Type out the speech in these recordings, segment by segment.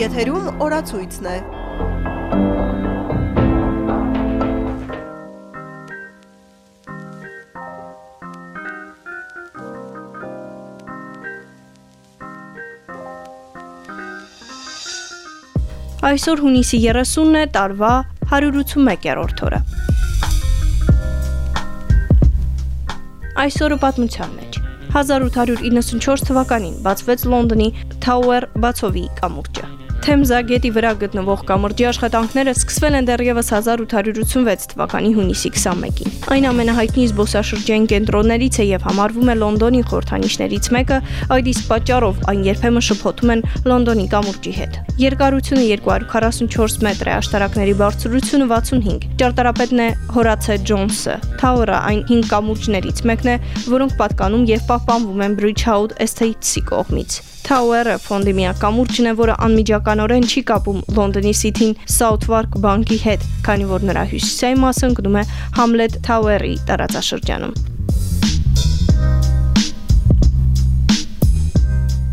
Եթերում օրացույցն է։ Այսօր հունիսի 30-ն է, տարվա 181-րդ օրը։ Այսօրը պատմության մեջ 1894 թվականին բացվեց Լոնդոնի Tower բացովի կամուրջը։ Թեմզա գետի վրա գտնվող կամրջի աշխատանքները սկսվել են դեռևս 1886 թվականի հունիսի 21-ին։ Այն ամենահայտնի զբոսաշրջային կենտրոններից է եւ համարվում է Լոնդոնի խորհրդանիշներից մեկը, այդ իսկ պատճառով այն երբեմն շփոթում են Լոնդոնի կամուրջի հետ։ Երկարությունը 244 մետր է, աշտարակների բարձրությունը 65։ Ճարտարապետն է Հորացե Ջոնսը։ Թաուրը այն 5 կամուրջներից մեկն է, որոնք պատկանում եւ պահպանվում են Bridgehouse Estate-ի կողմից։ Tower-ը ֆոնդի միակ կամուրջն է, որը անմիջականորեն չի կապում Լոնդոնի City-ին Southwark բանկի հետ, քանի որ նրա հյուսիսային մասը ընկնում է Hamlet Tower-ի տարածաշրջանում։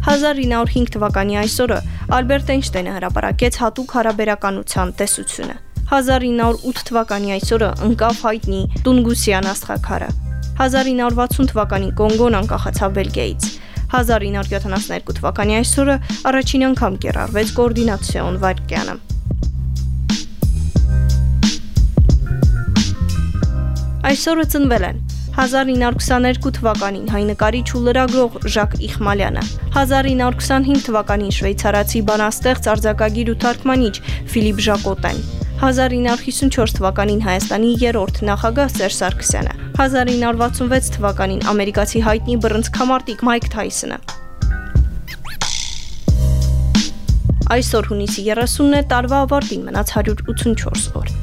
1905 թվականի այսօրը Ալբերտ Էյնշտեյնը հրապարակեց հատուկ հարաբերականության տեսությունը։ 1908 թվականի այսօրը ընկավ հայտնի Տունգուսյան աստղաքարը։ 1960 թվականին Կոնգոն անկախացավ Բելգիայից։ 1972 թվականի այսօրը առաջին անգամ կերարվեց կոորդինացիոն վարկյանը։ Այսօրը ծնվել են 1922 թվականին հայ նկարիչ ու լրագրող Ժակ Իխմալյանը, 1925 թվականին շվեյցարացի բանաստեղծ, արձակագիր ու թարգմանիչ Ֆիլիպ Ժակոտեն, 1954 թվականին Հայաստանի երրորդ նախագահ Սերժ Սարգսյանը, 1966 թվականին ամերիկացի հայտնի բռնցքամարտիկ Մայք Թայսոնը։ Այսօր հունիսի 30-ն է, տարվա ավարտին մնաց 184 օր։